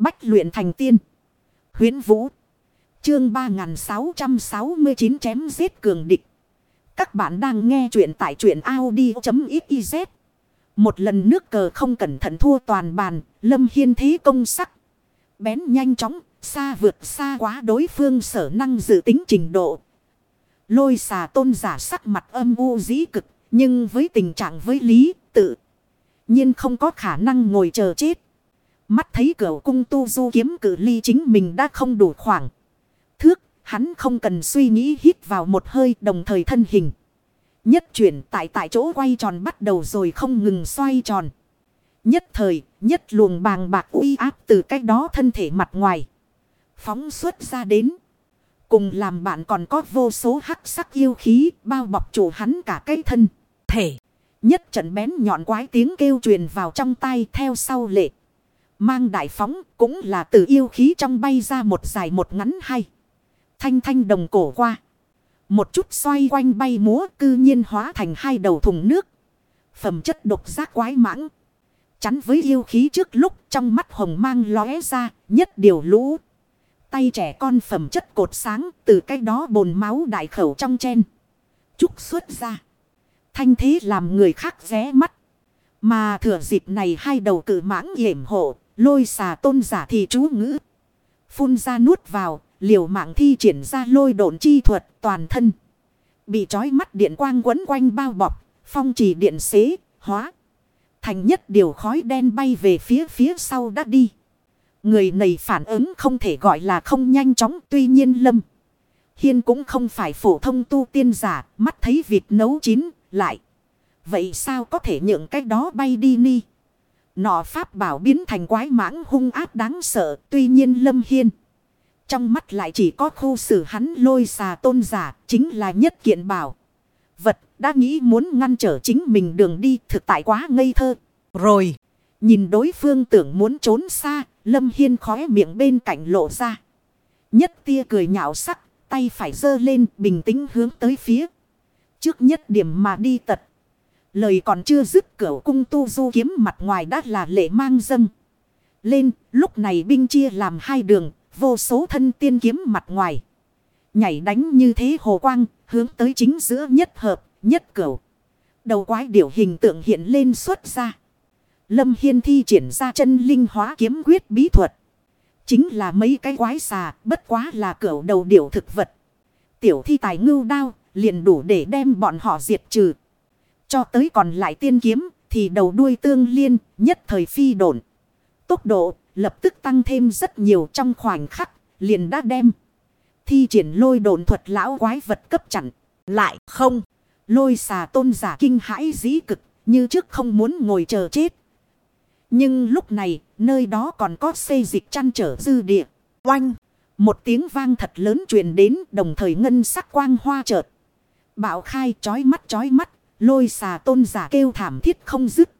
Bách luyện thành tiên. huyễn Vũ. Chương 3669 chém giết cường địch. Các bạn đang nghe truyện tại truyện Audi.xyz. Một lần nước cờ không cẩn thận thua toàn bàn, lâm hiên thế công sắc. Bén nhanh chóng, xa vượt xa quá đối phương sở năng dự tính trình độ. Lôi xà tôn giả sắc mặt âm u dĩ cực, nhưng với tình trạng với lý, tự nhiên không có khả năng ngồi chờ chết. Mắt thấy cửa cung tu du kiếm cử ly chính mình đã không đủ khoảng. Thước, hắn không cần suy nghĩ hít vào một hơi đồng thời thân hình. Nhất chuyển tại tại chỗ quay tròn bắt đầu rồi không ngừng xoay tròn. Nhất thời, nhất luồng bàng bạc uy áp từ cách đó thân thể mặt ngoài. Phóng xuất ra đến. Cùng làm bạn còn có vô số hắc sắc yêu khí bao bọc chủ hắn cả cái thân. Thể. Nhất trận bén nhọn quái tiếng kêu truyền vào trong tay theo sau lệ. Mang đại phóng cũng là từ yêu khí trong bay ra một dài một ngắn hay. Thanh thanh đồng cổ qua. Một chút xoay quanh bay múa cư nhiên hóa thành hai đầu thùng nước. Phẩm chất độc giác quái mãng. Chắn với yêu khí trước lúc trong mắt hồng mang lóe ra nhất điều lũ. Tay trẻ con phẩm chất cột sáng từ cái đó bồn máu đại khẩu trong chen. Trúc xuất ra. Thanh thế làm người khác ré mắt. Mà thừa dịp này hai đầu cử mãng hiểm hộ, lôi xà tôn giả thì chú ngữ. Phun ra nuốt vào, liều mạng thi triển ra lôi độn chi thuật toàn thân. Bị trói mắt điện quang quấn quanh bao bọc, phong trì điện xế, hóa. Thành nhất điều khói đen bay về phía phía sau đã đi. Người này phản ứng không thể gọi là không nhanh chóng tuy nhiên lâm. Hiên cũng không phải phổ thông tu tiên giả, mắt thấy vịt nấu chín, lại. Vậy sao có thể nhượng cái đó bay đi ni? Nọ pháp bảo biến thành quái mãng hung ác đáng sợ, tuy nhiên lâm hiên. Trong mắt lại chỉ có khu xử hắn lôi xà tôn giả, chính là nhất kiện bảo. Vật đã nghĩ muốn ngăn trở chính mình đường đi thực tại quá ngây thơ. Rồi, nhìn đối phương tưởng muốn trốn xa, lâm hiên khóe miệng bên cạnh lộ ra. Nhất tia cười nhạo sắc, tay phải giơ lên bình tĩnh hướng tới phía. Trước nhất điểm mà đi tật. Lời còn chưa dứt cửa cung tu du kiếm mặt ngoài đã là lệ mang dâng. Lên, lúc này binh chia làm hai đường, vô số thân tiên kiếm mặt ngoài. Nhảy đánh như thế hồ quang, hướng tới chính giữa nhất hợp, nhất cửu. Đầu quái điểu hình tượng hiện lên xuất ra. Lâm Hiên thi triển ra chân linh hóa kiếm quyết bí thuật. Chính là mấy cái quái xà, bất quá là cửu đầu điểu thực vật. Tiểu thi tài ngưu đao, liền đủ để đem bọn họ diệt trừ. Cho tới còn lại tiên kiếm, thì đầu đuôi tương liên, nhất thời phi độn. Tốc độ, lập tức tăng thêm rất nhiều trong khoảnh khắc, liền đã đem. Thi triển lôi độn thuật lão quái vật cấp chặn. Lại không, lôi xà tôn giả kinh hãi dĩ cực, như trước không muốn ngồi chờ chết. Nhưng lúc này, nơi đó còn có xây dịch chăn trở dư địa. Oanh! Một tiếng vang thật lớn truyền đến đồng thời ngân sắc quang hoa chợt. Bạo khai chói mắt chói mắt, lôi xà tôn giả kêu thảm thiết không dứt.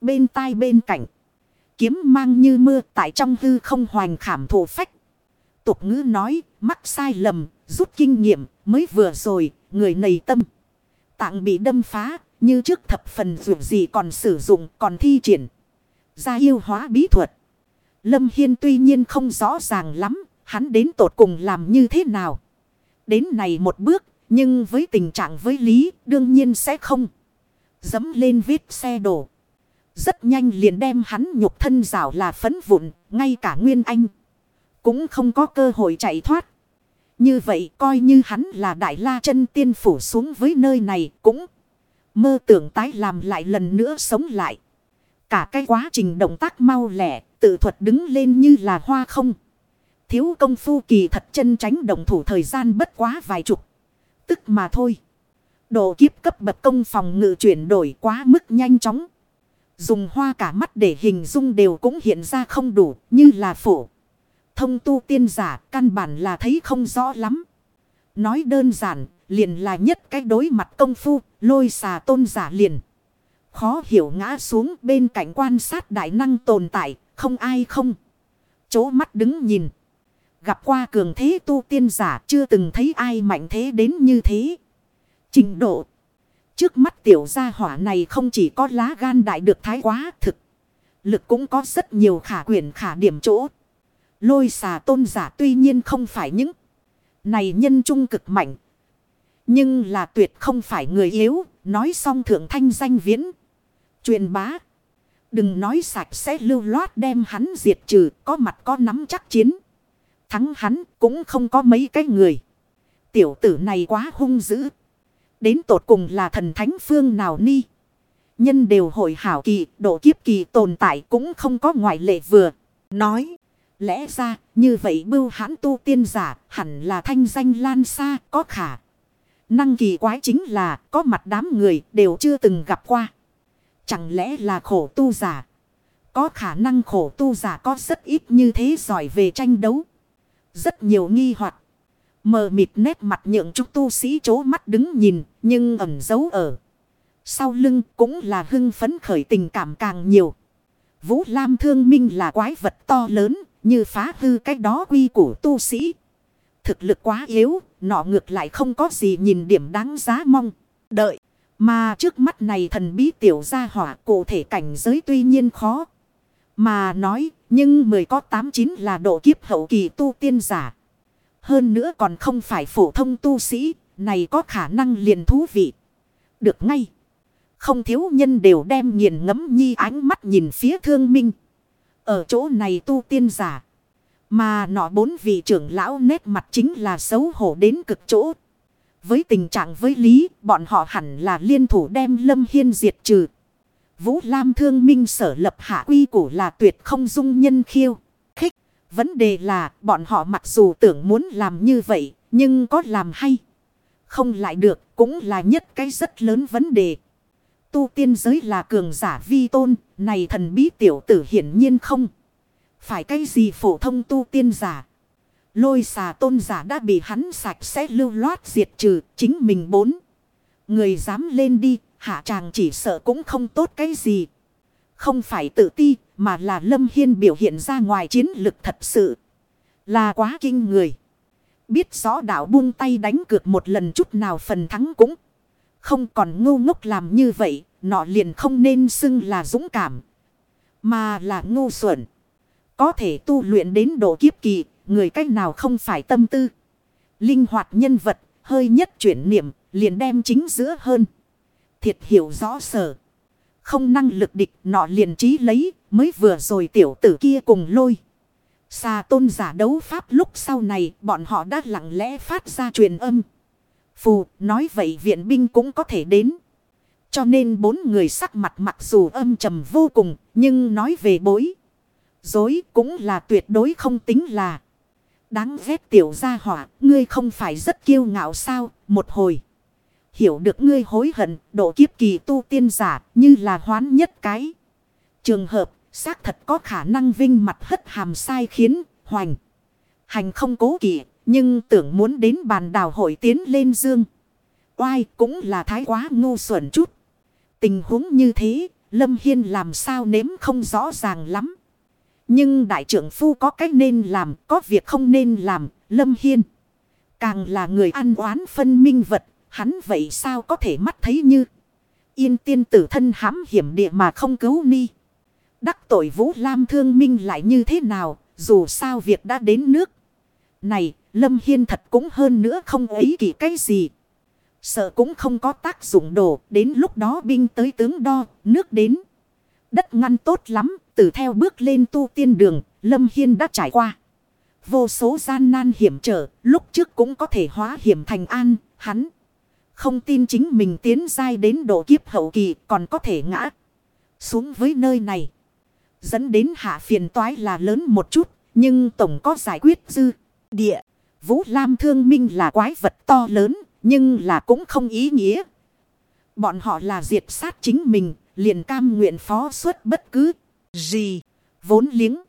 Bên tai bên cạnh, kiếm mang như mưa tại trong hư không hoành khảm thủ phách. Tục ngữ nói, mắc sai lầm, rút kinh nghiệm, mới vừa rồi, người này tâm. Tạng bị đâm phá, như trước thập phần dù gì còn sử dụng, còn thi triển. Ra yêu hóa bí thuật. Lâm Hiên tuy nhiên không rõ ràng lắm, hắn đến tột cùng làm như thế nào. Đến này một bước, nhưng với tình trạng với Lý, đương nhiên sẽ không. Dấm lên vết xe đổ. Rất nhanh liền đem hắn nhục thân rào là phấn vụn, ngay cả Nguyên Anh. Cũng không có cơ hội chạy thoát. Như vậy coi như hắn là đại la chân tiên phủ xuống với nơi này cũng mơ tưởng tái làm lại lần nữa sống lại. Cả cái quá trình động tác mau lẻ, tự thuật đứng lên như là hoa không. Thiếu công phu kỳ thật chân tránh động thủ thời gian bất quá vài chục. Tức mà thôi. Độ kiếp cấp bậc công phòng ngự chuyển đổi quá mức nhanh chóng. Dùng hoa cả mắt để hình dung đều cũng hiện ra không đủ, như là phổ. Thông tu tiên giả, căn bản là thấy không rõ lắm. Nói đơn giản, liền là nhất cái đối mặt công phu, lôi xà tôn giả liền. Khó hiểu ngã xuống bên cạnh quan sát đại năng tồn tại, không ai không. Chố mắt đứng nhìn. Gặp qua cường thế tu tiên giả chưa từng thấy ai mạnh thế đến như thế. Trình độ. Trước mắt tiểu gia hỏa này không chỉ có lá gan đại được thái quá thực. Lực cũng có rất nhiều khả quyển khả điểm chỗ. Lôi xà tôn giả tuy nhiên không phải những này nhân trung cực mạnh. Nhưng là tuyệt không phải người yếu, nói xong thượng thanh danh viễn. Truyền bá. Đừng nói sạch sẽ lưu loát đem hắn diệt trừ, có mặt có nắm chắc chiến. Thắng hắn cũng không có mấy cái người. Tiểu tử này quá hung dữ. Đến tột cùng là thần thánh phương nào ni. Nhân đều hội hảo kỳ, độ kiếp kỳ tồn tại cũng không có ngoại lệ vừa. Nói, lẽ ra như vậy bưu hãn tu tiên giả hẳn là thanh danh lan xa có khả. Năng kỳ quái chính là có mặt đám người đều chưa từng gặp qua. Chẳng lẽ là khổ tu giả? Có khả năng khổ tu giả có rất ít như thế giỏi về tranh đấu. Rất nhiều nghi hoặc Mờ mịt nét mặt nhượng chúng tu sĩ chố mắt đứng nhìn, nhưng ẩn giấu ở. Sau lưng cũng là hưng phấn khởi tình cảm càng nhiều. Vũ Lam thương minh là quái vật to lớn, như phá hư cách đó quy của tu sĩ. Thực lực quá yếu, nọ ngược lại không có gì nhìn điểm đáng giá mong. Đợi, mà trước mắt này thần bí tiểu gia hỏa cụ thể cảnh giới tuy nhiên khó. Mà nói, nhưng mười có tám chín là độ kiếp hậu kỳ tu tiên giả. Hơn nữa còn không phải phổ thông tu sĩ, này có khả năng liền thú vị. Được ngay. Không thiếu nhân đều đem nghiền ngẫm nhi ánh mắt nhìn phía thương minh. Ở chỗ này tu tiên giả. Mà nọ bốn vị trưởng lão nét mặt chính là xấu hổ đến cực chỗ. Với tình trạng với lý, bọn họ hẳn là liên thủ đem Lâm Hiên diệt trừ. Vũ Lam thương minh sở lập hạ quy củ là tuyệt không dung nhân khiêu. khích. Vấn đề là bọn họ mặc dù tưởng muốn làm như vậy, nhưng có làm hay? Không lại được, cũng là nhất cái rất lớn vấn đề. Tu tiên giới là cường giả vi tôn, này thần bí tiểu tử hiển nhiên không. Phải cái gì phổ thông tu tiên giả. Lôi xà tôn giả đã bị hắn sạch sẽ lưu loát diệt trừ, chính mình bốn. Người dám lên đi, hạ chàng chỉ sợ cũng không tốt cái gì. Không phải tự ti, mà là Lâm Hiên biểu hiện ra ngoài chiến lực thật sự. Là quá kinh người. Biết rõ đạo buông tay đánh cược một lần chút nào phần thắng cũng. Không còn ngu ngốc làm như vậy. Nọ liền không nên xưng là dũng cảm. Mà là ngu xuẩn. Có thể tu luyện đến độ kiếp kỳ. Người cách nào không phải tâm tư. Linh hoạt nhân vật. Hơi nhất chuyển niệm. Liền đem chính giữa hơn. Thiệt hiểu rõ sở. Không năng lực địch, nọ liền trí lấy, mới vừa rồi tiểu tử kia cùng lôi. Xà tôn giả đấu pháp lúc sau này, bọn họ đã lặng lẽ phát ra truyền âm. Phù, nói vậy viện binh cũng có thể đến. Cho nên bốn người sắc mặt mặc dù âm trầm vô cùng, nhưng nói về bối. Dối cũng là tuyệt đối không tính là. Đáng ghét tiểu gia hỏa, ngươi không phải rất kiêu ngạo sao, một hồi. Hiểu được ngươi hối hận, độ kiếp kỳ tu tiên giả như là hoán nhất cái. Trường hợp, xác thật có khả năng vinh mặt hất hàm sai khiến, hoành. Hành không cố kỵ, nhưng tưởng muốn đến bàn đào hội tiến lên dương. Oai cũng là thái quá ngu xuẩn chút. Tình huống như thế, Lâm Hiên làm sao nếm không rõ ràng lắm. Nhưng đại trưởng phu có cách nên làm, có việc không nên làm, Lâm Hiên. Càng là người ăn oán phân minh vật, Hắn vậy sao có thể mắt thấy như. Yên tiên tử thân hãm hiểm địa mà không cứu ni. Đắc tội Vũ Lam thương minh lại như thế nào. Dù sao việc đã đến nước. Này, Lâm Hiên thật cũng hơn nữa không ấy kỳ cái gì. Sợ cũng không có tác dụng đồ. Đến lúc đó binh tới tướng đo. Nước đến. Đất ngăn tốt lắm. Từ theo bước lên tu tiên đường. Lâm Hiên đã trải qua. Vô số gian nan hiểm trở. Lúc trước cũng có thể hóa hiểm thành an. Hắn. Không tin chính mình tiến dai đến độ kiếp hậu kỳ còn có thể ngã xuống với nơi này. Dẫn đến hạ phiền toái là lớn một chút, nhưng tổng có giải quyết dư. Địa, Vũ Lam thương minh là quái vật to lớn, nhưng là cũng không ý nghĩa. Bọn họ là diệt sát chính mình, liền cam nguyện phó suốt bất cứ gì, vốn liếng.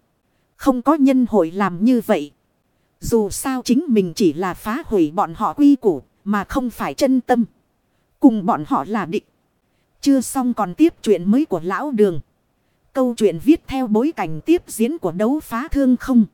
Không có nhân hội làm như vậy. Dù sao chính mình chỉ là phá hủy bọn họ quy củ, mà không phải chân tâm. Cùng bọn họ là địch. Chưa xong còn tiếp chuyện mới của lão đường. Câu chuyện viết theo bối cảnh tiếp diễn của đấu phá thương không.